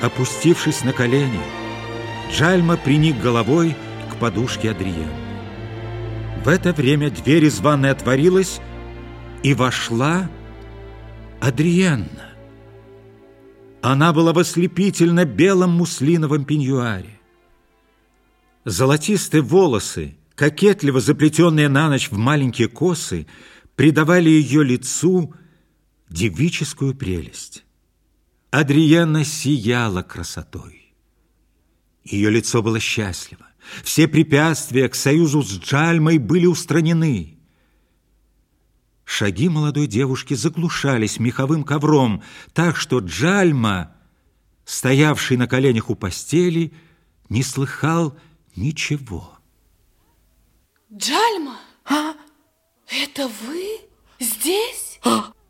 Опустившись на колени, Джальма приник головой к подушке Адриена. В это время дверь из ванной отворилась, и вошла Адриенна. Она была в ослепительно белом муслиновом пеньюаре. Золотистые волосы, кокетливо заплетенные на ночь в маленькие косы, придавали ее лицу девическую прелесть. Адриена сияла красотой. Ее лицо было счастливо. Все препятствия к союзу с Джальмой были устранены. Шаги молодой девушки заглушались меховым ковром, так что Джальма, стоявший на коленях у постели, не слыхал ничего. Джальма, а? это вы здесь?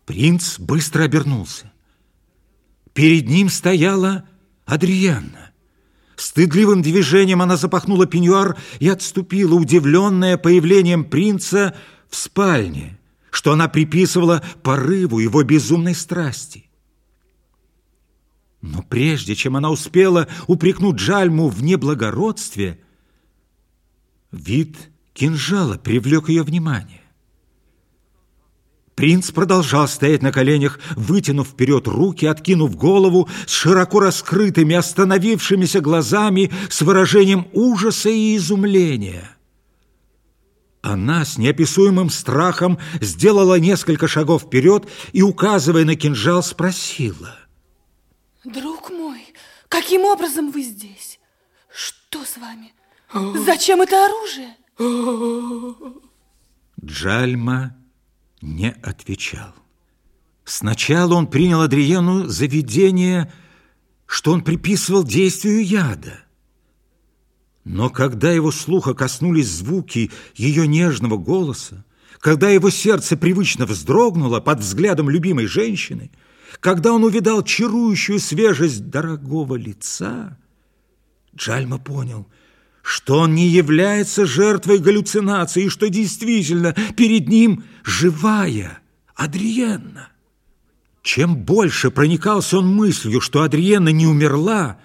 Принц быстро обернулся. Перед ним стояла Адрианна. Стыдливым движением она запахнула пеньюар и отступила, удивленная появлением принца в спальне, что она приписывала порыву его безумной страсти. Но прежде чем она успела упрекнуть Джальму в неблагородстве, вид кинжала привлек ее внимание. Принц продолжал стоять на коленях, вытянув вперед руки, откинув голову, с широко раскрытыми, остановившимися глазами, с выражением ужаса и изумления. Она с неописуемым страхом сделала несколько шагов вперед и, указывая на кинжал, спросила. «Друг мой, каким образом вы здесь? Что с вами? Зачем это оружие?» Джальма не отвечал. Сначала он принял Адриену за видение, что он приписывал действию яда. Но когда его слуха коснулись звуки ее нежного голоса, когда его сердце привычно вздрогнуло под взглядом любимой женщины, когда он увидал чарующую свежесть дорогого лица, Джальма понял – что он не является жертвой галлюцинации, и что действительно перед ним живая Адриенна. Чем больше проникался он мыслью, что Адриенна не умерла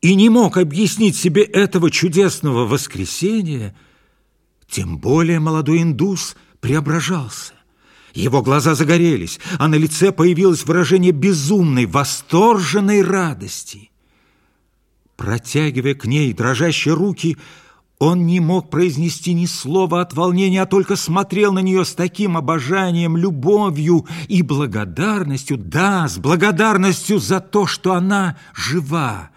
и не мог объяснить себе этого чудесного воскресения, тем более молодой индус преображался. Его глаза загорелись, а на лице появилось выражение безумной, восторженной радости. Протягивая к ней дрожащие руки, он не мог произнести ни слова от волнения, а только смотрел на нее с таким обожанием, любовью и благодарностью, да, с благодарностью за то, что она жива,